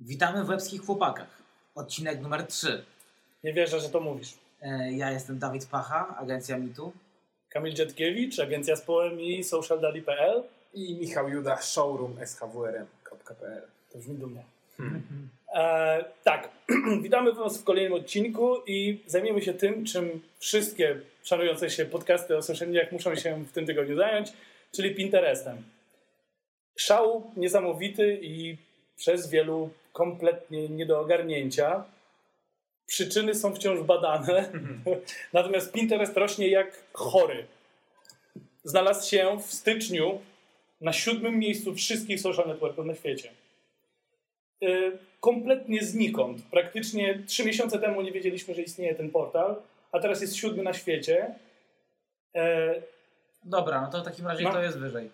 Witamy w Łebskich Chłopakach. Odcinek numer 3. Nie wierzę, że to mówisz. E, Ja jestem Dawid Pacha, agencja Mitu. Kamil Dziadkiewicz, agencja Społem i socialdali.pl. I Michał Juda, showroom schwrm.pl. To brzmi dumnie. E, tak, witamy Was w kolejnym odcinku i zajmiemy się tym, czym wszystkie szanujące się podcasty o social mediach muszą się w tym tygodniu zająć, czyli Pinterestem. Szał niesamowity i przez wielu kompletnie nie do ogarnięcia. Przyczyny są wciąż badane, natomiast Pinterest rośnie jak chory. Znalazł się w styczniu na siódmym miejscu wszystkich social networków na świecie. Y, kompletnie znikąd. Praktycznie trzy miesiące temu nie wiedzieliśmy, że istnieje ten portal, a teraz jest siódmy na świecie. E, Dobra, no to w takim razie No. to jest wyżej.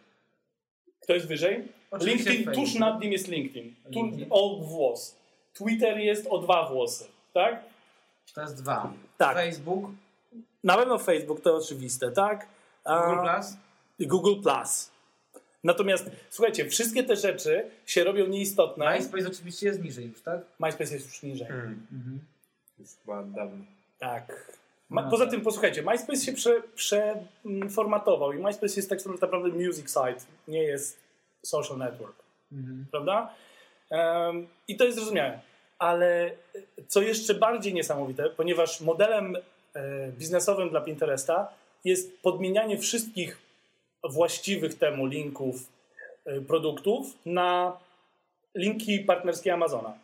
Kto jest wyżej? Oczywiście LinkedIn, Facebook. tuż nad nim jest LinkedIn. Tu, LinkedIn. o włos. Twitter jest o dwa włosy, tak? To jest dwa. Tak. Facebook, Na pewno Facebook to oczywiste, tak? A- Google Plus. i Google Plus. Natomiast słuchajcie, wszystkie te rzeczy się robią nieistotne. MySpace oczywiście jest niżej już, tak? MySpace jest już niżej. Hmm. Mhm. Już chyba dawno. Tak. Ma, No poza tak. tym, posłuchajcie, MySpace się prze- przeformatował i MySpace jest tak naprawdę music site, nie jest social network, Mhm. prawda? Em, I to jest zrozumiałe. Ale co jeszcze bardziej niesamowite, ponieważ modelem e, biznesowym dla Pinteresta jest podmienianie wszystkich właściwych temu linków e, produktów na linki partnerskie Amazona.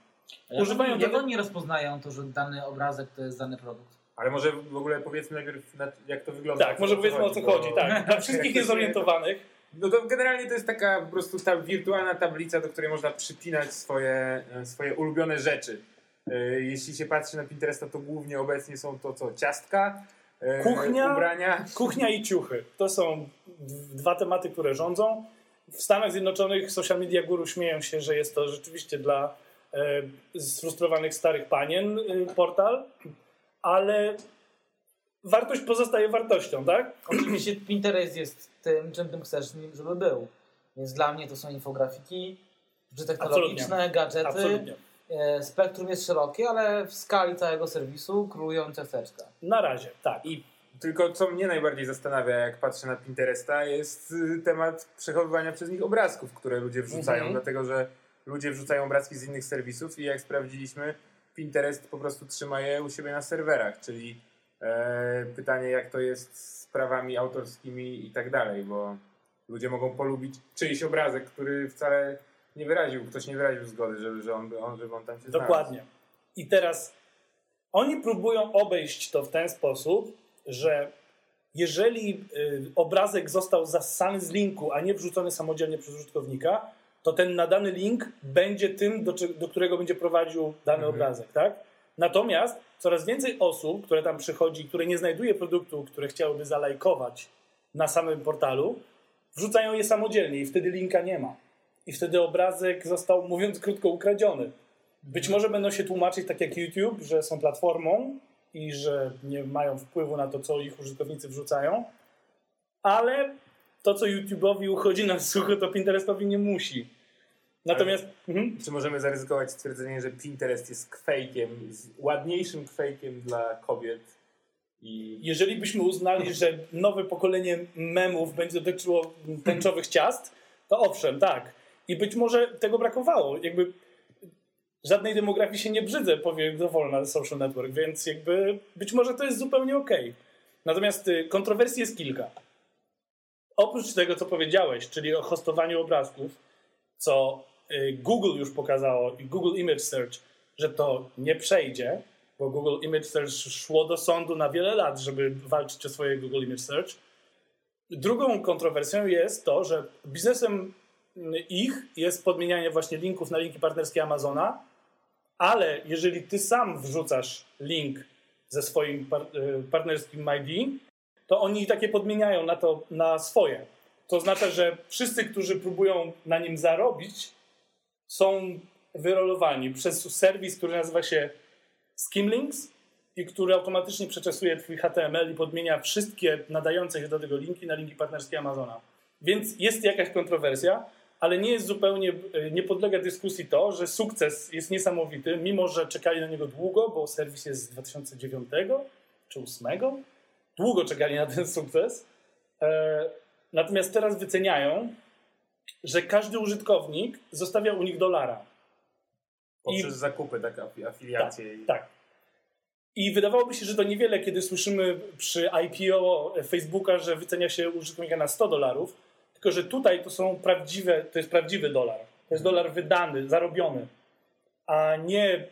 Używają jak tego- oni rozpoznają to, że dany obrazek to jest dany produkt? Ale może w ogóle powiedzmy najpierw, na- jak to wygląda. Tak, może powiedzmy o co chodzi. Tak. Dla wszystkich niezorientowanych, No to generalnie to jest taka po prostu ta wirtualna tablica, do której można przypinać swoje, e, swoje ulubione rzeczy. E, Jeśli się patrzy na Pinteresta, to głównie obecnie są to co? Ciastka, e, Kuchnia. ubrania. Kuchnia i ciuchy. To są dwa tematy, które rządzą. W Stanach Zjednoczonych social media guru śmieją się, że jest to rzeczywiście dla sfrustrowanych starych panien portal, ale wartość pozostaje wartością, tak? Oczywiście Pinterest jest tym, czym tym chcesz, żeby był. Więc dla mnie to są infografiki, rzeczy technologiczne, gadżety. Absolutnie. E, Spektrum jest szerokie, ale w skali całego serwisu królują ciasteczka. Na razie, tak. I tylko co mnie najbardziej zastanawia, jak patrzę na Pinteresta, jest y, temat przechowywania przez nich obrazków, które ludzie wrzucają, Mhm. dlatego że ludzie wrzucają obrazki z innych serwisów i jak sprawdziliśmy, Pinterest po prostu trzyma je u siebie na serwerach, czyli e, pytanie, jak to jest z prawami autorskimi i tak dalej, bo ludzie mogą polubić czyjś obrazek, który wcale nie wyraził, ktoś nie wyraził zgody, żeby, że on, on, żeby on tam się znalazł. Dokładnie. I teraz oni próbują obejść to w ten sposób, że jeżeli y, obrazek został zassany z linku, a nie wrzucony samodzielnie przez użytkownika, to ten nadany link będzie tym, do, do którego będzie prowadził dany Mhm. obrazek, tak? Natomiast coraz więcej osób, które tam przychodzi, które nie znajduje produktu, które chciałyby zalajkować na samym portalu, wrzucają je samodzielnie i wtedy linka nie ma. I wtedy obrazek został, mówiąc krótko, ukradziony. Być może będą się tłumaczyć tak jak YouTube, że są platformą i że nie mają wpływu na to, co ich użytkownicy wrzucają, ale to, co YouTube'owi uchodzi na sucho, to Pinterestowi nie musi. Natomiast mhm. Czy możemy zaryzykować stwierdzenie, że Pinterest jest kwejkiem, ładniejszym kwejkiem dla kobiet i jeżeli byśmy uznali, że nowe pokolenie memów będzie dotyczyło tęczowych ciast, to owszem, tak. I być może tego brakowało. Jakby żadnej demografii się nie brzydzę, powie dowolna social network, więc jakby być może to jest zupełnie okej. Natomiast y, kontrowersji jest kilka. Oprócz tego, co powiedziałeś, czyli o hostowaniu obrazków, co y, Google już pokazało i Google Image Search, że to nie przejdzie, bo Google Image Search szło do sądu na wiele lat, żeby walczyć o swoje Google Image Search. Drugą kontrowersją jest to, że biznesem ich jest podmienianie właśnie linków na linki partnerskie Amazona, ale jeżeli ty sam wrzucasz link ze swoim y, partnerskim ID, to oni takie podmieniają na to na swoje. To oznacza, że wszyscy, którzy próbują na nim zarobić, są wyrolowani przez serwis, który nazywa się Skimlinks i który automatycznie przeczesuje twój HTML i podmienia wszystkie nadające się do tego linki na linki partnerskie Amazona. Więc jest jakaś kontrowersja, ale nie jest zupełnie, e, nie podlega dyskusji to, że sukces jest niesamowity, mimo że czekali na niego długo, bo serwis jest z 2009 czy 2008. Długo czekali na ten sukces. E, natomiast teraz wyceniają, że każdy użytkownik zostawia u nich dolara. Poprzez I, zakupy, tak, afiliacje. Tak, tak. I wydawałoby się, że to niewiele, kiedy słyszymy przy IPO Facebooka, że wycenia się użytkownika na 100 dolarów, tylko że tutaj to są prawdziwe, to jest prawdziwy dolar. To jest dolar wydany, zarobiony, a nie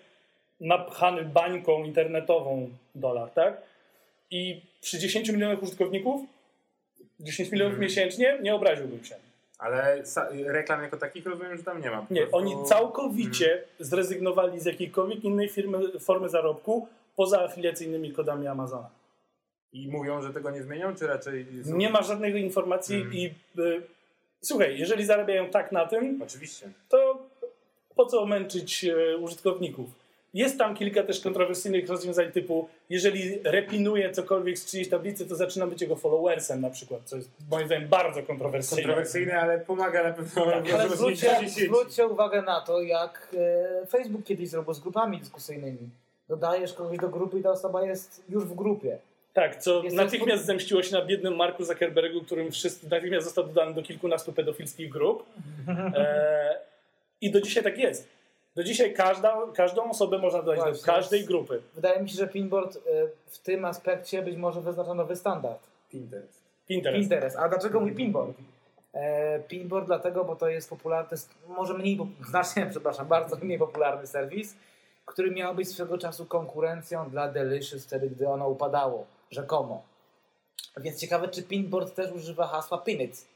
napchany bańką internetową dolar, tak? I przy 10 milionach użytkowników, 10 milionów hmm. miesięcznie, nie obraziłbym się. Ale reklam jako takich rozumiem, że tam nie ma. Nie, oni całkowicie hmm. zrezygnowali z jakiejkolwiek innej firmy, formy zarobku poza afiliacyjnymi kodami Amazona. I mówią, że tego nie zmienią, czy raczej. Są... Nie ma żadnej informacji hmm. i y, słuchaj, jeżeli zarabiają tak na tym, Oczywiście. to po co męczyć y, użytkowników? Jest tam kilka też kontrowersyjnych rozwiązań typu, jeżeli repinuje cokolwiek z czyjejś tablicy, to zaczyna być jego followersem na przykład, co jest moim zdaniem bardzo kontrowersyjne. Kontrowersyjne, ale pomaga na pewno. Tak, ale zwróćcie, zwróćcie uwagę na to, jak e, Facebook kiedyś zrobił z grupami dyskusyjnymi. Dodajesz kogoś do grupy i ta osoba jest już w grupie. Tak, co jest natychmiast to... zemściło się na biednym Marku Zuckerbergu, którym wszyscy natychmiast został dodany do kilkunastu pedofilskich grup. E, I do dzisiaj tak jest. Do dzisiaj każda, każdą osobę można dodać Właśnie, do każdej grupy. Wydaje mi się, że Pinboard e, w tym aspekcie być może wyznacza nowy standard. Pinterest. Pinterest. Pinterest. A dlaczego mój Pinboard? E, Pinboard dlatego, bo to jest popularny, to jest może mniej, znacznie, przepraszam, bardzo mniej popularny serwis, który miał być swego czasu konkurencją dla Delicious wtedy, gdy ono upadało, rzekomo. Więc ciekawe, czy Pinboard też używa hasła Pinit.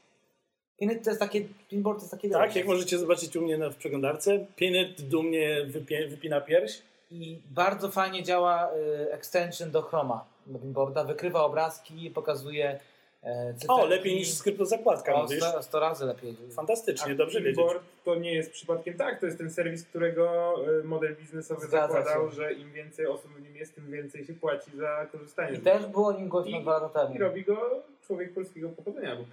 Pinit to jest takie, pinboard to jest takie... Tak, jak możecie zobaczyć u mnie na, w przeglądarce, Pinit dumnie wypie, wypina pierś. I bardzo fajnie działa y, extension do Chroma do pinboarda, wykrywa obrazki, pokazuje e, O, lepiej niż skrypt zakładka, o, mówisz? 100, 100 razy lepiej. Fantastycznie, A dobrze Pinboard wiedzieć. to nie jest przypadkiem tak, to jest ten serwis, którego y, model biznesowy Zgadza zakładał, się. że im więcej osób w nim jest, tym więcej się płaci za korzystanie I z też było nim głośno dwa lata temu. I robi go człowiek polskiego pochodzenia, bo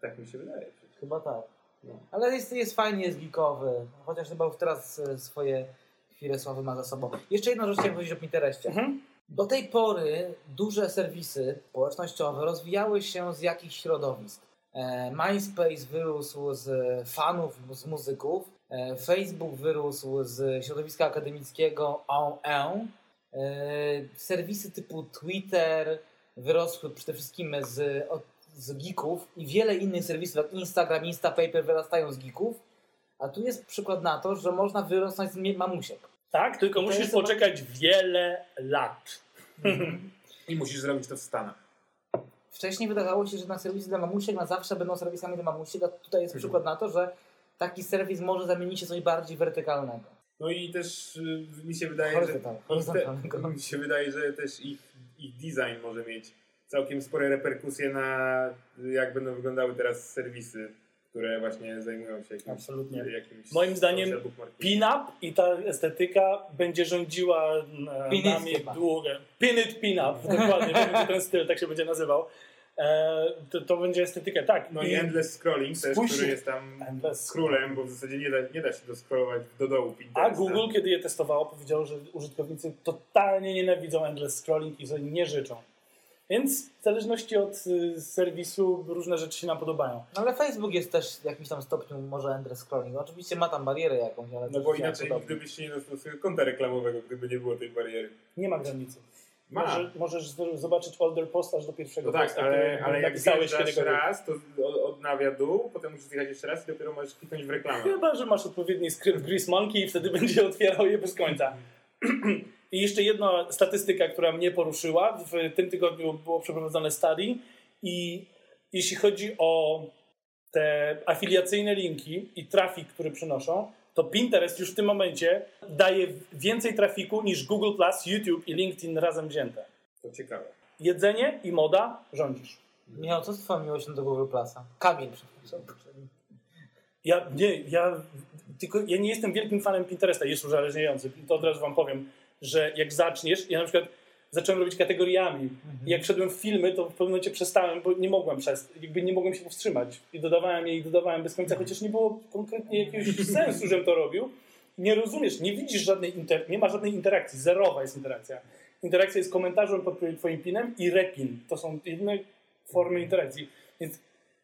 tak mi się wydaje. Chyba tak. No. Ale jest, jest fajnie, jest geekowy. Chociaż chyba już teraz e, swoje chwile sławy ma za sobą. Jeszcze jedna rzecz chciałem powiedzieć o Pinterestie. Mhm. Do tej pory duże serwisy społecznościowe rozwijały się z jakichś środowisk. E, MySpace wyrósł z fanów, z muzyków. E, Facebook wyrósł z środowiska akademickiego ON. Serwisy typu Twitter wyrosły przede wszystkim z z geeków i wiele innych serwisów jak Instagram, Instapaper wyrastają z geeków, a tu jest przykład na to, że można wyrosnąć z mamusiek. Tak, tylko musisz poczekać wiele lat. I musisz zrobić to w Stanach. Wcześniej wydawało się, że na serwisy dla mamusiek na zawsze będą serwisami dla mamusiek, a tutaj jest przykład na to, że taki serwis może zamienić się w coś bardziej wertykalnego. No i też y, mi się wydaje, że, te, mi się wydaje, że też ich, ich design może mieć całkiem spore reperkusje na jak będą wyglądały teraz serwisy, które właśnie zajmują się jakimś, Absolutnie. jakimś Moim zdaniem pin-up i ta estetyka będzie rządziła nami długo. Pin-it, pin-up, dokładnie, będzie ten styl, tak się będzie nazywał. E, to, to, będzie estetyka, tak. No i, i endless scrolling też, który jest tam endless. królem, bo w zasadzie nie da, nie da się doscrollować do dołu Pinteresta. A Google, kiedy je testowało, powiedział, że użytkownicy totalnie nienawidzą endless scrolling i sobie nie życzą. Więc w zależności od y, serwisu różne rzeczy się nam podobają. No ale Facebook jest też w jakimś tam stopniu może endless scrolling. Oczywiście ma tam barierę jakąś, ale... No bo inaczej gdybyś nie dostał swojego konta reklamowego, gdyby nie było tej bariery. Nie ma granicy. Ma. Może, możesz zobaczyć older post aż do pierwszego no tak, posta, ale, ale jak wjeżdżasz raz, to odnawia dół, potem musisz wjechać jeszcze raz i dopiero możesz kliknąć w reklamę. Chyba, że masz odpowiedni skrypt Grease Monkey i wtedy będzie otwierał je bez końca. I jeszcze jedna statystyka, która mnie poruszyła. W tym tygodniu było przeprowadzone study i jeśli chodzi o te afiliacyjne linki i trafik, który przynoszą, to Pinterest już w tym momencie daje więcej trafiku niż Google+, YouTube i LinkedIn razem wzięte. To ciekawe. Jedzenie i moda rządzisz. Michał, co z twoją miłością do Google Plusa? Kamil, przepraszam. Ja nie, ja tylko ja nie jestem wielkim fanem Pinteresta, jest uzależniający. To od razu wam powiem że jak zaczniesz, ja na przykład zacząłem robić kategoriami. I jak wszedłem w filmy, to w pewnym momencie przestałem, bo nie mogłem przez, jakby nie mogłem się powstrzymać. I dodawałem je i dodawałem bez końca, chociaż nie było konkretnie jakiegoś sensu, żebym to robił. Nie rozumiesz, nie widzisz żadnej inter... nie ma żadnej interakcji, zerowa jest interakcja. Interakcja jest komentarzem pod twoim pinem i repin. To są jedyne formy interakcji. Więc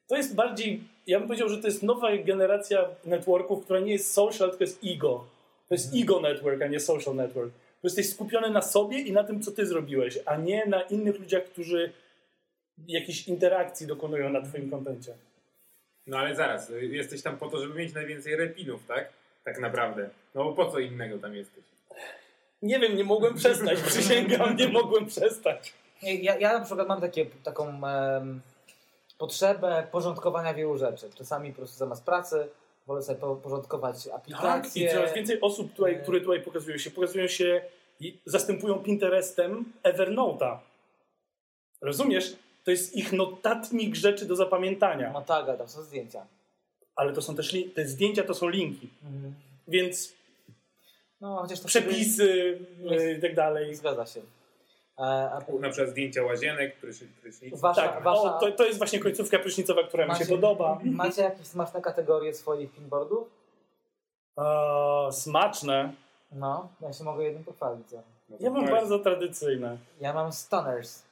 to jest bardziej, ja bym powiedział, że to jest nowa generacja networków, która nie jest social, tylko jest ego. To jest ego network, a nie social network. Bo jesteś skupiony na sobie i na tym, co ty zrobiłeś, a nie na innych ludziach, którzy jakiejś interakcji dokonują na twoim kontencie. No ale zaraz, jesteś tam po to, żeby mieć najwięcej repinów, tak? Tak naprawdę. No bo po co innego tam jesteś? Nie wiem, nie mogłem przestać, przysięgam, nie mogłem przestać. Ja, ja na przykład mam takie, taką em, potrzebę porządkowania wielu rzeczy. Czasami po prostu zamiast pracy wolę sobie po- porządkować Tak, aplikacje. i coraz więcej osób, tutaj, które tutaj pokazują się, pokazują się i zastępują Pinterestem Evernote'a. Rozumiesz? To jest ich notatnik rzeczy do zapamiętania. No tak, tam są zdjęcia. Ale to są też te zdjęcia, to są linki. Mhm. Więc No, chociaż to przepisy e, i tak dalej. Zgadza się. E, a, Na przykład zdjęcia łazienek, prysznic. wasza, Tak, wasza, o, to, to jest właśnie końcówka prysznicowa, która mi się Macie- podoba. Macie jakieś smaczne kategorie swoich pinboardów? O, smaczne. No, ja się mogę jednym pochwalić. ja. No mam powiedz. bardzo tradycyjne. Ja mam stunners.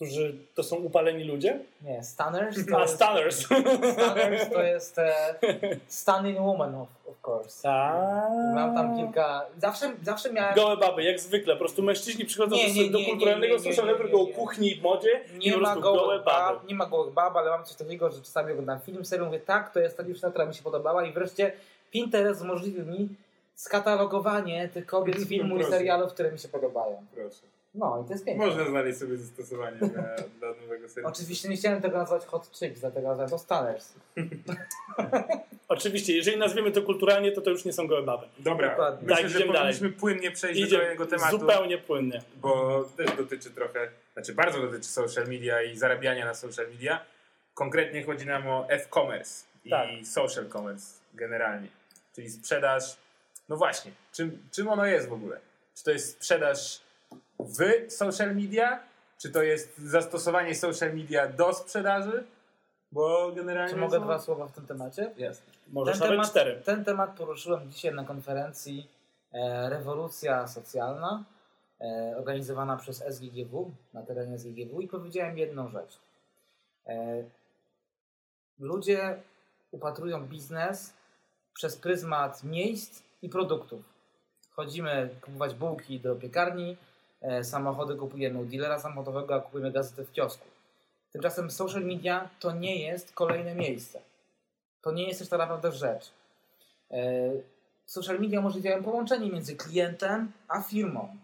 Którzy to są upaleni ludzie? Nie, stunners to A, jest, stunners to jest e, stunning woman of, of course. A. Mam tam kilka... Zawsze, zawsze miałem... Gołe baby, jak zwykle. Po prostu mężczyźni przychodzą Nie, do, nie, do nie, kulturalnego nie, nie. o kuchni i modzie i Nie po ma, gołe baby. bab, nie ma gołych bab, ale mam coś takiego, że czasami oglądam film, serię, mówię tak, to jest ta dziewczyna, która mi się podobała i wreszcie Pinterest umożliwił mi skatalogowanie tych kobiet z filmu i serialów, które mi się podobają. Proszę. No i to jest piękne. Można znaleźć sobie zastosowanie dla, dla nowego serwisu. Oczywiście nie chciałem tego nazwać hot chicks, dlatego nazwałem to stunners. Oczywiście, jeżeli nazwiemy to kulturalnie, to to już nie są gołe baby. Dobra, Dokładnie. myślę, Tak, że idziemy powinniśmy płynnie przejść do kolejnego tematu, zupełnie płynnie. bo też dotyczy trochę, znaczy bardzo dotyczy social media i zarabiania na social media. Konkretnie chodzi nam o e-commerce i Tak. social commerce generalnie, czyli sprzedaż. No właśnie, czym, czym ono jest w ogóle? Czy to jest sprzedaż w social media? Czy to jest zastosowanie social media do sprzedaży? Bo generalnie. Czy mogę są- dwa słowa w tym temacie? Jasne. Możesz Ten nawet temat, cztery. ten temat poruszyłem dzisiaj na konferencji e, Rewolucja Socjalna, e, organizowana przez SGGW, na terenie SGGW i powiedziałem jedną rzecz. E, ludzie upatrują biznes przez pryzmat miejsc i produktów. Chodzimy kupować bułki do piekarni, samochody kupujemy u dealera samochodowego, a kupujemy gazety w kiosku. Tymczasem social media to nie jest kolejne miejsce. To nie jest też tak naprawdę rzecz. E, Social media umożliwiają połączenie między klientem a firmą.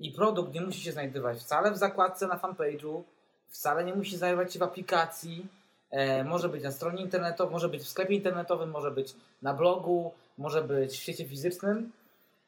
I produkt nie musi się znajdować wcale w zakładce na fanpage'u, wcale nie musi znajdować się w aplikacji. E, może być na stronie internetowej, może być w sklepie internetowym, może być na blogu, może być w świecie fizycznym.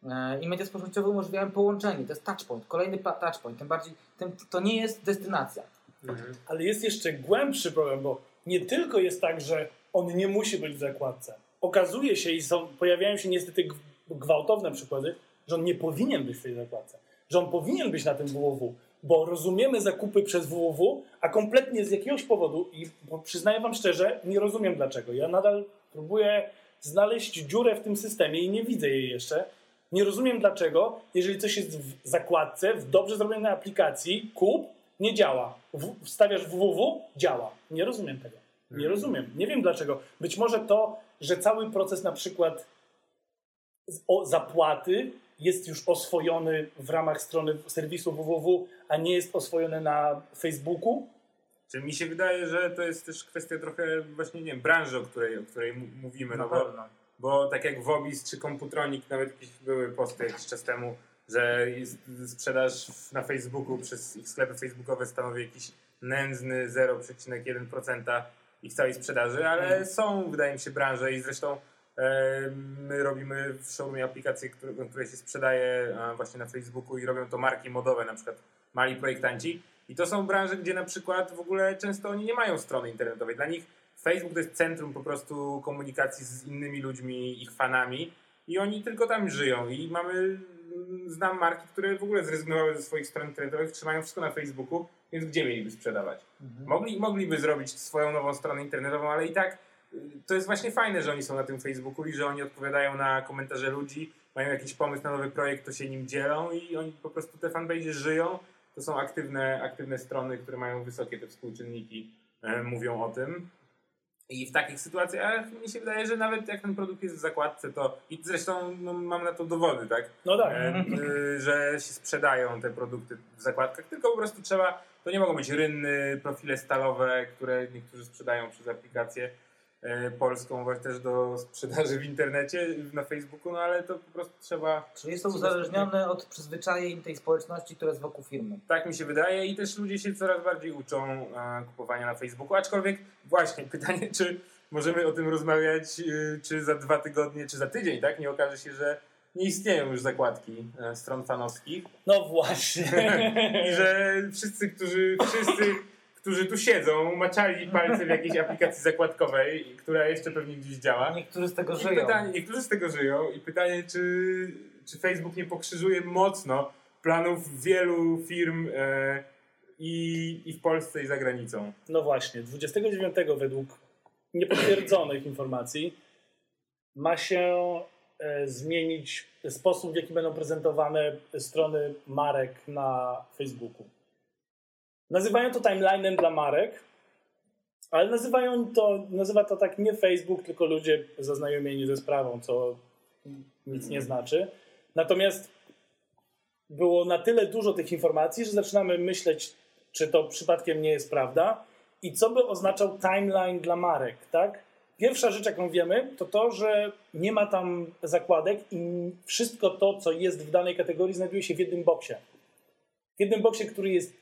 E, I media społecznościowe umożliwiają połączenie. To jest touchpoint, kolejny touchpoint. Tym bardziej, tym, to nie jest destynacja. Mhm. Ale jest jeszcze głębszy problem, bo nie tylko jest tak, że on nie musi być w zakładce. Okazuje się i są, pojawiają się niestety gwałtowne przykłady, że on nie powinien być w tej zakładce. Że on powinien być na tym www, bo rozumiemy zakupy przez www, a kompletnie z jakiegoś powodu, i przyznaję wam szczerze, nie rozumiem dlaczego. Ja nadal próbuję znaleźć dziurę w tym systemie i nie widzę jej jeszcze. Nie rozumiem dlaczego, jeżeli coś jest w zakładce, w dobrze zrobionej aplikacji, kup, nie działa. W, wstawiasz www, działa. Nie rozumiem tego. Nie rozumiem. Nie wiem dlaczego. Być może to, że cały proces na przykład z- o zapłaty jest już oswojony w ramach strony serwisu www, a nie jest oswojony na Facebooku. Czy mi się wydaje, że to jest też kwestia trochę właśnie, nie wiem, branży, o której, o której mówimy, no bo, bo tak jak Wobis czy Komputronik, nawet były posty jakiś czas temu, że sprzedaż na Facebooku przez ich sklepy facebookowe stanowi jakiś nędzny 0,1% ich całej sprzedaży, ale Mhm. są, wydaje mi się, branże i zresztą my robimy w showroomie aplikacje, które, które się sprzedaje właśnie na Facebooku i robią to marki modowe, na przykład mali projektanci. I to są branże, gdzie na przykład w ogóle często oni nie mają strony internetowej. Dla nich Facebook to jest centrum po prostu komunikacji z innymi ludźmi, ich fanami i oni tylko tam żyją i mamy znam marki, które w ogóle zrezygnowały ze swoich stron internetowych, trzymają wszystko na Facebooku, więc gdzie mieliby sprzedawać? Mogli, mogliby zrobić swoją nową stronę internetową, ale i tak y, to jest właśnie fajne, że oni są na tym Facebooku i że oni odpowiadają na komentarze ludzi, mają jakiś pomysł na nowy projekt, to się nim dzielą i oni po prostu te fanpage żyją. To są aktywne, aktywne strony, które mają wysokie te współczynniki, e, mówią o tym. I w takich sytuacjach mi się wydaje, że nawet jak ten produkt jest w zakładce, to i zresztą no, mam na to dowody, tak? No tak. E, y, że się sprzedają te produkty w zakładkach, tylko po prostu trzeba, to nie mogą być rynny, profile stalowe, które niektórzy sprzedają przez aplikację polską, właśnie też do sprzedaży w internecie, na Facebooku, no ale to po prostu trzeba, Czyli jest to uzależnione od przyzwyczajeń tej społeczności, która jest wokół firmy. tak mi się wydaje i też ludzie się coraz bardziej uczą e, kupowania na Facebooku, aczkolwiek właśnie pytanie, czy możemy o tym rozmawiać, y, czy za dwa tygodnie, czy za tydzień, tak? Nie okaże się, że nie istnieją już zakładki e, stron fanowskich. No właśnie. I że wszyscy, którzy, wszyscy, którzy tu siedzą, maczali palce w jakiejś aplikacji zakładkowej, która jeszcze pewnie gdzieś działa. Niektórzy z tego I żyją. pytanie, niektórzy z tego żyją i pytanie, czy, czy Facebook nie pokrzyżuje mocno planów wielu firm e, i, i w Polsce, i za granicą. No właśnie, 29 według niepotwierdzonych informacji ma się e, zmienić sposób, w jaki będą prezentowane strony marek na Facebooku. Nazywają to timeline'em dla marek, ale nazywają to, nazywa to tak nie Facebook, tylko ludzie zaznajomieni ze sprawą, co nic nie znaczy. Natomiast było na tyle dużo tych informacji, że zaczynamy myśleć, czy to przypadkiem nie jest prawda i co by oznaczał timeline dla marek, tak? Pierwsza rzecz, jaką wiemy, to to, że nie ma tam zakładek i wszystko to, co jest w danej kategorii, znajduje się w jednym boksie. W jednym boksie, który jest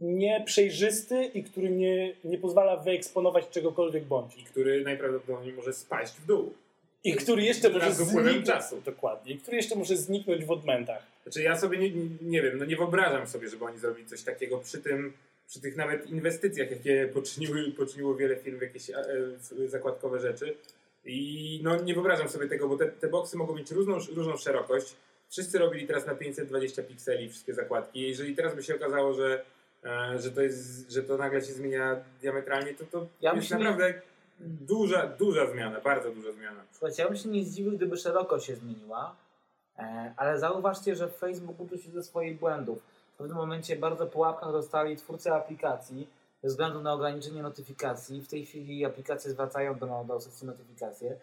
nieprzejrzysty i który nie, nie pozwala wyeksponować czegokolwiek bądź. I który najprawdopodobniej może spaść w dół. I który jeszcze może zniknąć, czasu. dokładnie, i który jeszcze może zniknąć w odmętach. Znaczy ja sobie nie, nie, wiem, no nie wyobrażam sobie, żeby oni zrobili coś takiego przy tym, przy tych nawet inwestycjach, jakie poczyniły, poczyniło wiele firm w jakieś e, w zakładkowe rzeczy. I no nie wyobrażam sobie tego, bo te, te boksy mogą mieć różną, różną szerokość. Wszyscy robili teraz na 520 pikseli wszystkie zakładki. Jeżeli teraz by się okazało, że, e, że, to, jest, że to nagle się zmienia diametralnie, to to Ja jest naprawdę duża, duża zmiana, bardzo duża zmiana. Słuchajcie, ja bym się nie zdziwił, gdyby szeroko się zmieniła, e, ale zauważcie, że Facebook uczył się ze swoich błędów. W pewnym momencie bardzo po łapkach dostali twórcy aplikacji ze względu na ograniczenie notyfikacji. W tej chwili aplikacje zwracają do, do sekcji notyfikacje.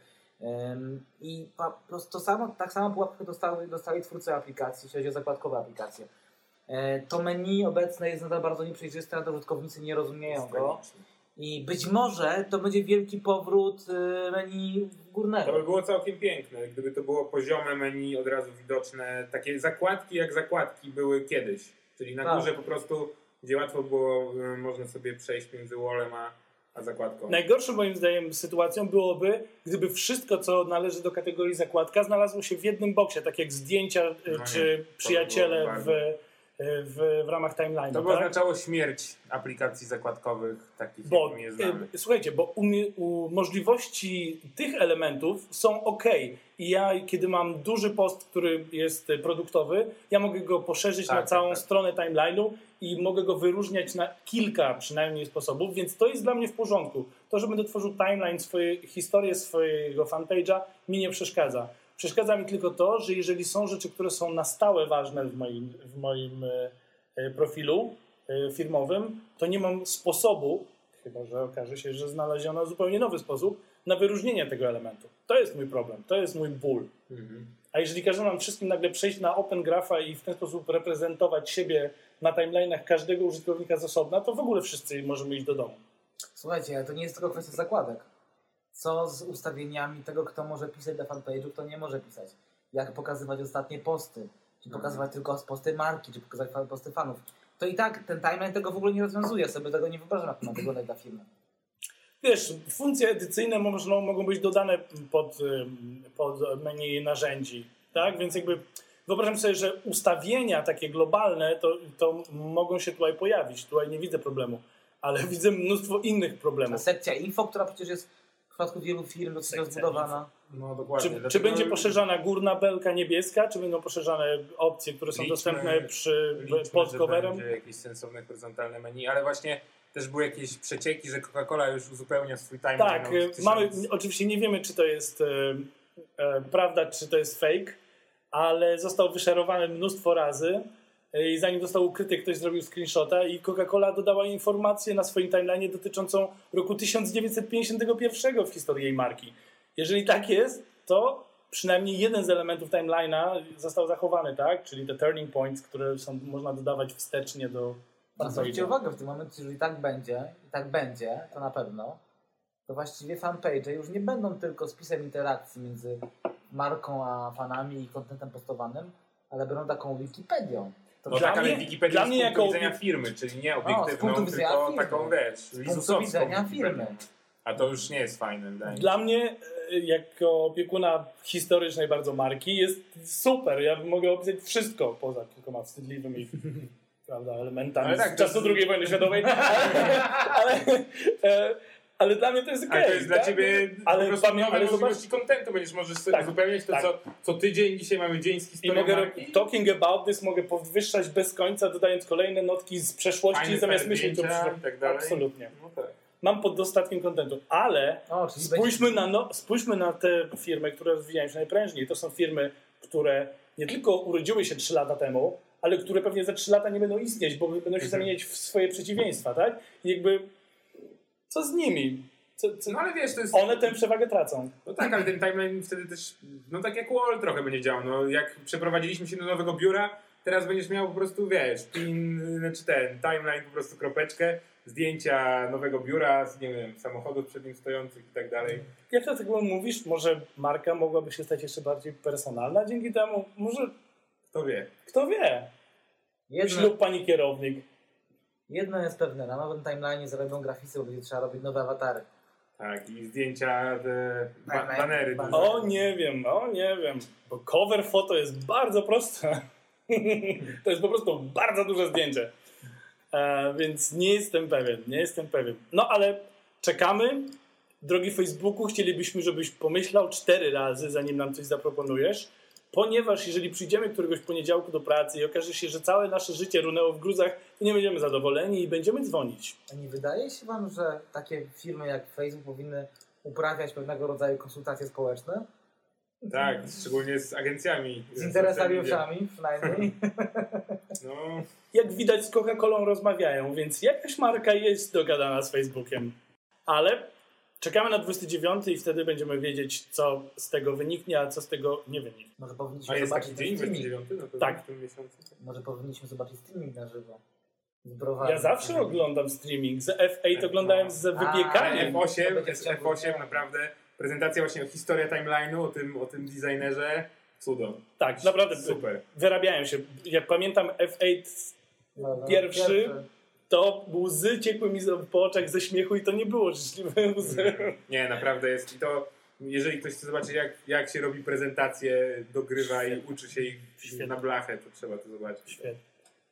I po po prostu to samo, tak samo po łapkach dostały, dostali twórcy aplikacji, jeśli chodzi o zakładkowe aplikacje. E, To menu obecne jest nadal bardzo nieprzejrzyste, nadal użytkownicy nie rozumieją go. I być może to będzie wielki powrót y, menu górnego. To by było całkiem piękne, gdyby to było poziome menu od razu widoczne. Takie zakładki jak zakładki były kiedyś. Czyli na Tak. górze po prostu, gdzie łatwo było, y, można sobie przejść między wallem a, a zakładką. Najgorszą moim zdaniem sytuacją byłoby, gdyby wszystko, co należy do kategorii zakładka, znalazło się w jednym boksie, tak jak zdjęcia No czy przyjaciele w, bardzo- w, w ramach timeline'u. To by tak? oznaczało śmierć aplikacji zakładkowych takich, Bo, jak znamy. y, słuchajcie, bo umie, u, możliwości tych elementów są ok. I ja, kiedy mam duży post, który jest y, produktowy, ja mogę go poszerzyć Tak, na tak, całą tak. stronę timeline'u i mogę go wyróżniać na kilka przynajmniej sposobów, więc to jest dla mnie w porządku. To, że będę tworzył timeline, swoje, historię swojego fanpage'a, mi nie przeszkadza. Przeszkadza mi tylko to, że jeżeli są rzeczy, które są na stałe ważne w moim, w moim e, e, profilu e, firmowym, to nie mam sposobu, chyba że okaże się, że znaleziono zupełnie nowy sposób na wyróżnienie tego elementu. To jest mój problem, to jest mój ból. Mhm. A jeżeli każe nam wszystkim nagle przejść na Open Grapha i w ten sposób reprezentować siebie na timeline'ach każdego użytkownika z osobna, to w ogóle wszyscy możemy iść do domu. Słuchajcie, ale to nie jest tylko kwestia zakładek. Co z ustawieniami tego, kto może pisać na fanpage'u, kto nie może pisać? Jak pokazywać ostatnie posty? Czy pokazywać tylko posty marki, czy pokazywać posty fanów? To i tak ten timeline tego w ogóle nie rozwiązuje. Sobie tego nie wyobrażam, jak ma wyglądać dla firmy. Wiesz, funkcje edycyjne można, mogą być dodane pod, pod menu narzędzi, tak? Więc jakby wyobrażam sobie, że ustawienia takie globalne to, to mogą się tutaj pojawić. Tutaj nie widzę problemu, ale widzę mnóstwo innych problemów. sekcja info, która przecież jest przypadku wielu firm dosyć rozbudowana. No dokładnie. Czy, czy będzie poszerzana górna belka niebieska, czy będą poszerzane opcje, które są Liczmy- dostępne przy liczmy, pod że coverem? będzie jakieś sensowne horyzontalne menu, ale właśnie też były jakieś przecieki, że Coca-Cola już uzupełnia swój timeline. Tak, mamy, oczywiście nie wiemy, czy to jest e, e, prawda, czy to jest fake, ale został wyszerowany mnóstwo razy i zanim został ukryty, ktoś zrobił screenshota i Coca-Cola dodała informację na swoim timeline dotyczącą roku 1951 w historii jej marki. Jeżeli tak jest, to przynajmniej jeden z elementów timeline'a został zachowany, tak? Czyli te turning points, które są, można dodawać wstecznie do... Zwróćcie uwagę w tym momencie, jeżeli tak będzie, i tak będzie, to na pewno, to właściwie fanpage już nie będą tylko spisem interakcji między marką a fanami i kontentem postowanym, ale będą taką Wikipedią. To No Dla tak, ale mnie- Wikipedia dla z mnie punktu jako widzenia firmy, czyli nie O, z obiektywną, punktu widzenia tylko firmy. taką, wiesz, punktu lizusowską widzenia firmy. A to już nie jest fajne, wydaje. Dla mnie, e, jako opiekuna historycznej bardzo marki, jest super. Ja mogę opisać wszystko poza kilkoma wstydliwymi prawda, elementami Ale tak, z czasu jest- II wojny światowej. ale, ale, ale dla mnie to jest okej. Ale to jest dla tak? ciebie Ale po prostu pamię- nowe ale zobacz- możliwości kontentu. Będziesz możesz sobie Tak, uzupełniać to, tak. co, co tydzień. Dzisiaj mamy dzień z I historią mogę marki. talking about this mogę podwyższać bez końca, dodając kolejne notki z przeszłości, Fajne zamiast myśleć o zdjęcia przyszłości. i tak dalej. Absolutnie. No tak. Mam pod dostatkiem kontentu, ale O, Spójrzmy na, no, spójrzmy na te firmy, które rozwijają się najprężniej. To są firmy, które nie tylko urodziły się 3 lata temu, ale które pewnie za 3 lata nie będą istnieć, bo będą się zamieniać w swoje przeciwieństwa, tak? I jakby co z nimi? Co, co? No ale wiesz, to jest... One tę przewagę tracą. No tak, ale ten timeline wtedy też, no tak jak Wall trochę będzie działał. No jak przeprowadziliśmy się do nowego biura, teraz będziesz miał po prostu, wiesz, pin, znaczy ten timeline, po prostu kropeczkę, zdjęcia nowego biura, z, nie wiem, samochodów przed nim stojących i tak dalej. Jak to tak mówisz, może marka mogłaby się stać jeszcze bardziej personalna dzięki temu? Może, Kto wie. kto wie? jedno, Ślub pani kierownik. Jedno jest pewne, na nowym timeline'ie zrobią graficy, bo będzie trzeba robić nowe awatary. Tak, i zdjęcia, te ba Timeline, banery. O nie wiem, o nie wiem, bo cover foto jest bardzo proste. to jest po prostu bardzo duże zdjęcie. E, więc nie jestem pewien, nie jestem pewien. No ale czekamy. Drogi Facebooku, chcielibyśmy, żebyś pomyślał cztery razy, zanim nam coś zaproponujesz, ponieważ jeżeli przyjdziemy któregoś poniedziałku do pracy i okaże się, że całe nasze życie runęło w gruzach, to nie będziemy zadowoleni i będziemy dzwonić. A nie wydaje się Wam, że takie firmy jak Facebook powinny uprawiać pewnego rodzaju konsultacje społeczne? Tak, szczególnie z agencjami. Z interesariuszami przynajmniej. No, jak widać z Coca-Colą rozmawiają, więc jakaś marka jest dogadana z Facebookiem. Ale czekamy na 29 i wtedy będziemy wiedzieć, co z tego wyniknie, a co z tego nie wyniknie. Może a powinniśmy jest zobaczyć taki dzień streaming. 29 no Tak. w tym miesiącu. Może powinniśmy zobaczyć streaming na żywo. Z. Ja zawsze oglądam streaming. Z F8 oglądałem z A, wypiekaniem. To F8, będzie jest w ciągu F8 dnia. naprawdę. Prezentacja właśnie o historii timeline'u, o tym, o tym designerze. Cudo. Tak, naprawdę Super. wyrabiają się. Jak pamiętam F8, No, no, Pierwszy. To łzy ciekły mi po oczach ze śmiechu i to nie było życzliwe łzy. Nie, naprawdę jest. I to, jeżeli ktoś chce zobaczyć, jak, jak się robi prezentację, dogrywa i uczy się ich Świetnie. na blachę, to trzeba to zobaczyć. Świetnie.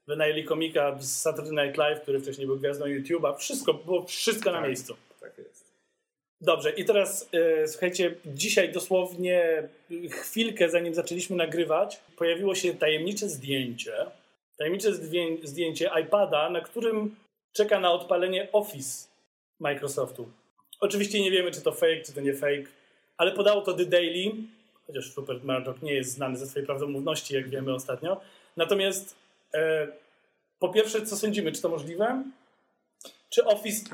Wynajęli komika z Saturday Night Live, który wcześniej był gwiazdą YouTube'a. Wszystko, było wszystko na Tak. miejscu. Tak jest. Dobrze, i teraz e, słuchajcie, dzisiaj dosłownie chwilkę zanim zaczęliśmy nagrywać, pojawiło się tajemnicze zdjęcie. Tajemnicze zdję- zdjęcie iPada, na którym czeka na odpalenie Office Microsoftu. Oczywiście nie wiemy, czy to fake, czy to nie fake, ale podało to The Daily, chociaż Rupert Murdoch nie jest znany ze swojej prawdomówności, jak wiemy ostatnio. Natomiast e, po pierwsze, co sądzimy, czy to możliwe? Czy Office,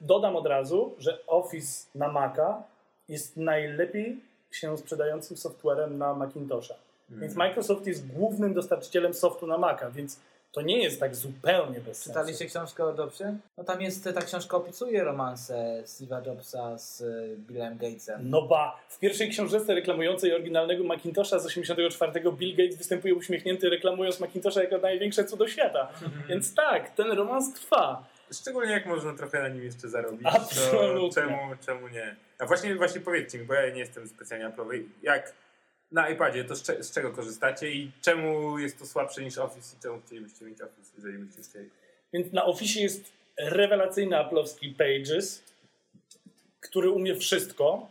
dodam od razu, że Office na Maca jest najlepiej się sprzedającym softwarem na Macintosha. Więc Microsoft jest głównym dostarczycielem softu na Maca, więc to nie jest tak zupełnie bez sensu. Czytaliście książkę o Jobsie? No tam jest, ta książka opisuje romanse Steve'a Jobsa z y, Billem Gatesem. No ba, w pierwszej książce reklamującej oryginalnego Macintosha z 84 Bill Gates występuje uśmiechnięty reklamując Macintosha jako największe cudo świata. Więc tak, ten romans trwa. Szczególnie jak można trochę na nim jeszcze zarobić. Absolutnie. To czemu, czemu nie? A właśnie, właśnie powiedzcie mi, bo ja nie jestem specjalnie Apple'owy. Jak na iPadzie, to z, cze- z czego korzystacie i czemu jest to słabsze niż Office i czemu chcielibyście mieć Office, jeżeli byście chcieli? Więc na Office jest rewelacyjny aplowski Pages. który umie wszystko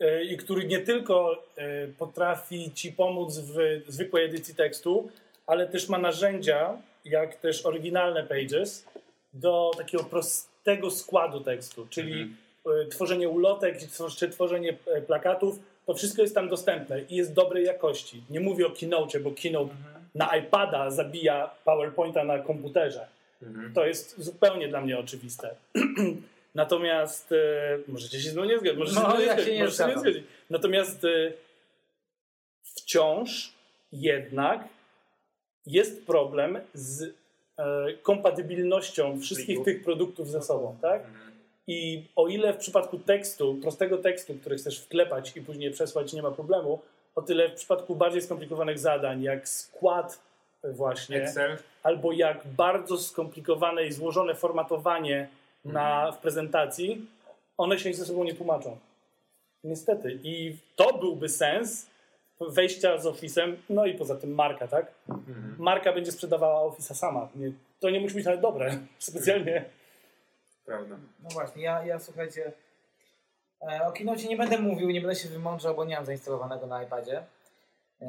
e, i który nie tylko e, potrafi ci pomóc w zwykłej edycji tekstu, ale też ma narzędzia, jak też oryginalne pages, do takiego prostego składu tekstu, czyli e, tworzenie ulotek czy tworzenie plakatów, to wszystko jest tam dostępne i jest dobrej jakości. Nie mówię o Keynote, bo Keynote na iPada zabija PowerPointa na komputerze. To jest zupełnie dla mnie oczywiste. Natomiast e, możecie się z mną nie zgodzić. Możecie No, ja nie się nie możecie nie zgadzam. zgodzić. Natomiast e, wciąż jednak jest problem z e, kompatybilnością wszystkich tych produktów ze sobą, tak? I o ile w przypadku tekstu, prostego tekstu, który chcesz wklepać i później przesłać, nie ma problemu, o tyle w przypadku bardziej skomplikowanych zadań, jak skład właśnie, Excel. albo jak bardzo skomplikowane i złożone formatowanie na, w prezentacji, one się ze sobą nie tłumaczą. Niestety. I to byłby sens wejścia z Office'em, no i poza tym marka, tak? Marka będzie sprzedawała Office'a sama. Nie, to nie musi być nawet dobre, specjalnie. Prawda. No właśnie, ja, ja słuchajcie, e, o Keynote nie będę mówił, nie będę się wymądrzał, bo nie mam zainstalowanego na iPadzie. E,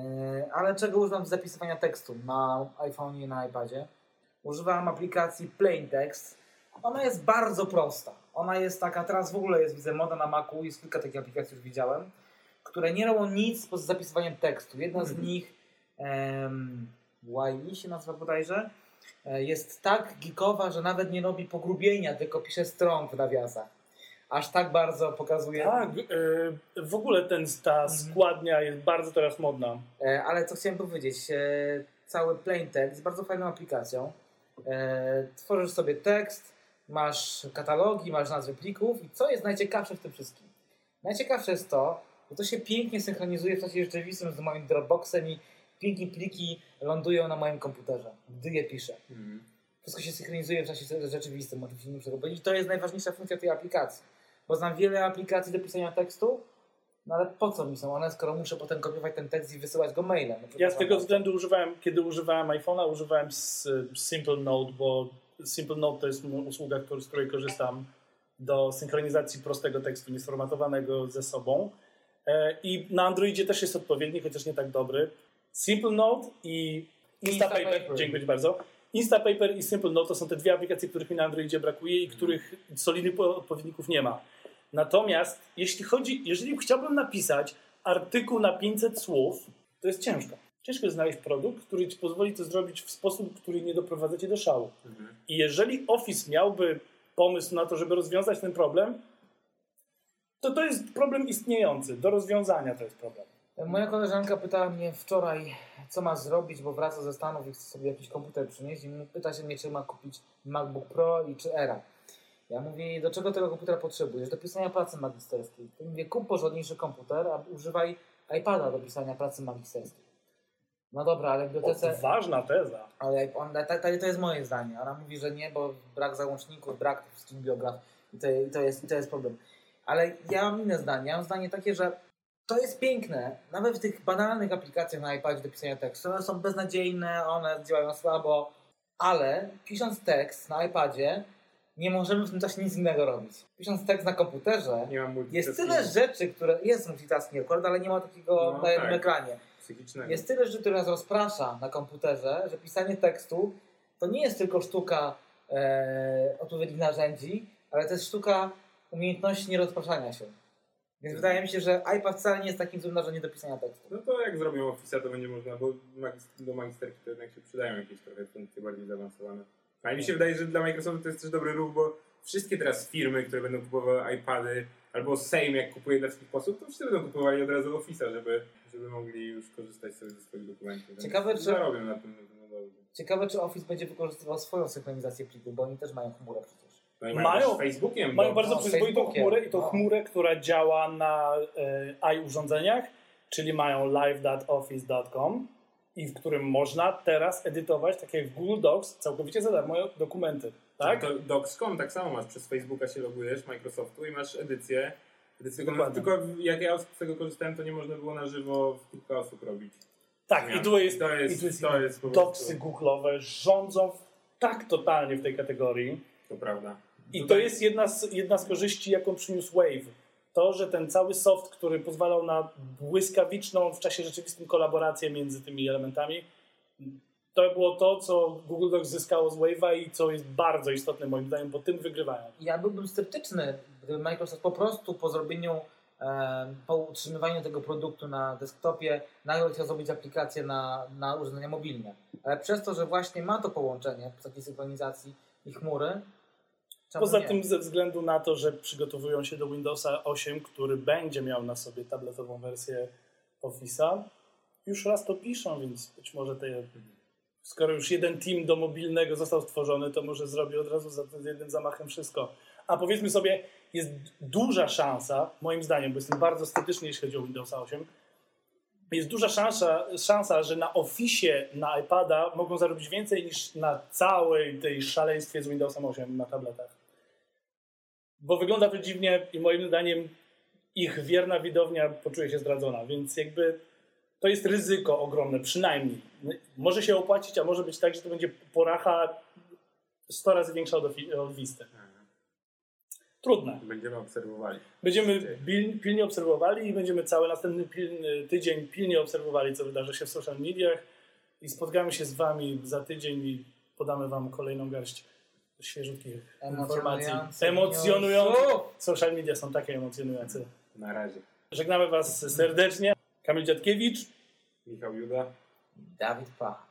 ale czego używam do zapisywania tekstu na iPhone'ie i na iPadzie? Używam aplikacji Plain Text. Ona jest bardzo prosta. Ona jest taka, teraz w ogóle jest, widzę, moda na Macu, jest kilka takich aplikacji już widziałem, które nie robią nic poza zapisywaniem tekstu. Jedna z nich, um, YI się nazywa bodajże, jest tak geekowa, że nawet nie robi pogrubienia, tylko pisze strong w nawiasach. Aż tak bardzo pokazuje. Tak, e, w ogóle ten, ta składnia jest bardzo teraz modna. E, Ale co chciałem powiedzieć, e, cały Plain Text jest bardzo fajną aplikacją. E, Tworzysz sobie tekst, masz katalogi, masz nazwy plików i co jest najciekawsze w tym wszystkim? Najciekawsze jest to, że to się pięknie synchronizuje w czasie rzeczywistym z moim Dropboxem i pięknie pliki lądują na moim komputerze, gdy je piszę. Mhm. Wszystko się synchronizuje w czasie rzeczywistym, oczywiście nie tego powiedzieć. To jest najważniejsza funkcja tej aplikacji. Bo znam wiele aplikacji do pisania tekstu, no ale po co mi są one, skoro muszę potem kopiować ten tekst i wysyłać go mailem? No, Ja z tego względu używałem, kiedy używałem iPhone'a, używałem Simple Note, bo Simple Note to jest usługa, z której korzystam do synchronizacji prostego tekstu niesformatowanego ze sobą. E, I na Androidzie też jest odpowiedni, chociaż nie tak dobry. Simple Note i Instapaper. Instapaper. Dziękuję Ci bardzo. Instapaper i Simple Note to są te dwie aplikacje, których mi na Androidzie brakuje i których solidnych po- odpowiedników nie ma. Natomiast jeśli chodzi, jeżeli chciałbym napisać artykuł na 500 słów, to jest ciężko. Ciężko jest znaleźć produkt, który ci pozwoli to zrobić w sposób, który nie doprowadza cię do szału. Mhm. I jeżeli Office miałby pomysł na to, żeby rozwiązać ten problem, to to jest problem istniejący. Do rozwiązania to jest problem. Moja koleżanka pytała mnie wczoraj, co ma zrobić, bo wraca ze Stanów i chce sobie jakiś komputer przynieść i pyta się mnie, czy ma kupić MacBook Pro i czy Era. Ja mówię do czego tego komputera potrzebujesz? Do pisania pracy magisterskiej. To mówię, kup porządniejszy komputer, a używaj iPada do pisania pracy magisterskiej. No dobra, ale w bibliotece... Odważna teza. Ale on, ta, ta, to jest moje zdanie. Ona mówi, że nie, bo brak załączników, brak wszystkich biograf i to, i, to jest, i to jest problem. Ale ja mam inne zdanie. Ja mam zdanie takie, że to jest piękne. Nawet w tych banalnych aplikacjach na iPadzie do pisania tekstu. One są beznadziejne, one działają słabo, ale pisząc tekst na iPadzie nie możemy w tym czasie nic innego robić. Pisząc tekst na komputerze jest tyle rzeczy, które... Jest multitasking akurat, ale nie ma takiego No, na jednym tak. ekranie. Jest tyle rzeczy, które nas rozprasza na komputerze, że pisanie tekstu to nie jest tylko sztuka e, odpowiednich narzędzi, ale to jest sztuka umiejętności nierozpraszania się. Więc wydaje mi się, że iPad wcale nie jest takim złym narzędziem do pisania tekstu. No to jak zrobią Office'a, to będzie można, bo do magisterki to jednak się przydają jakieś trochę funkcje bardziej zaawansowane. Ale mi się wydaje, że dla Microsoftu to jest też dobry ruch, bo wszystkie teraz firmy, które będą kupowały iPady, albo Sejm jak kupuje dla wszystkich posłów, to wszyscy będą kupowali od razu Office'a, żeby, żeby mogli już korzystać sobie ze swoich dokumentów. Ciekawe, czy- Zarobią na tym. Ciekawe, czy Office będzie wykorzystywał swoją synchronizację plików, bo oni też mają chmurę przecież. No i Mają- mają, Facebookiem. Mają bardzo no, przyzwoitą Facebookiem. chmurę i to No. chmurę, która działa na e, i-urządzeniach, czyli mają live.office.com i w którym można teraz edytować, tak jak w Google Docs, całkowicie za darmo dokumenty. Tak? Docs.com tak samo masz, przez Facebooka się logujesz, Microsoftu i masz edycję. edycję tylko, Dokładnie. tylko jak ja z tego korzystałem, to nie można było na żywo w kilka osób robić. Tak, i tu jest, to jest, i tu jest, to jest prostu, Google'owe rządzą tak totalnie w tej kategorii. to prawda. I to jest jedna z, jedna z korzyści, jaką przyniósł Wave. To, że ten cały soft, który pozwalał na błyskawiczną w czasie rzeczywistym kolaborację między tymi elementami, to było to, co Google Docs zyskało z Wave'a i co jest bardzo istotne moim zdaniem, bo tym wygrywają. Ja byłbym sceptyczny, gdyby Microsoft po prostu po zrobieniu, e, po utrzymywaniu tego produktu na desktopie nagle chciał zrobić aplikację na, na urządzenia mobilne. Ale przez to, że właśnie ma to połączenie w takiej synchronizacji i chmury, czemu Poza nie? tym ze względu na to, że przygotowują się do Windowsa 8, który będzie miał na sobie tabletową wersję Office'a, już raz to piszą, więc być może te, skoro już jeden team do mobilnego został stworzony, to może zrobi od razu za jednym zamachem wszystko. A powiedzmy sobie, jest duża szansa, moim zdaniem, bo jestem bardzo sceptyczny, jeśli chodzi o Windowsa 8, jest duża szansa, szansa, że na Office na iPada mogą zarobić więcej niż na całej tej szaleństwie z Windowsem 8 na tabletach. Bo wygląda to dziwnie i moim zdaniem ich wierna widownia poczuje się zdradzona, więc jakby to jest ryzyko ogromne, przynajmniej. Może się opłacić, a może być tak, że to będzie poracha 100 razy większa od, od Visty. Trudne. Będziemy obserwowali. Będziemy pil, pilnie obserwowali i będziemy cały następny pilny tydzień pilnie obserwowali, co wydarzy się w social mediach i spotkamy się z Wami za tydzień i podamy Wam kolejną garść świeżutkich informacji. Emocjonujące. Social media są takie emocjonujące. Na razie. Żegnamy Was serdecznie. Kamil Dziadkiewicz. Michał Juda. Dawid Pach.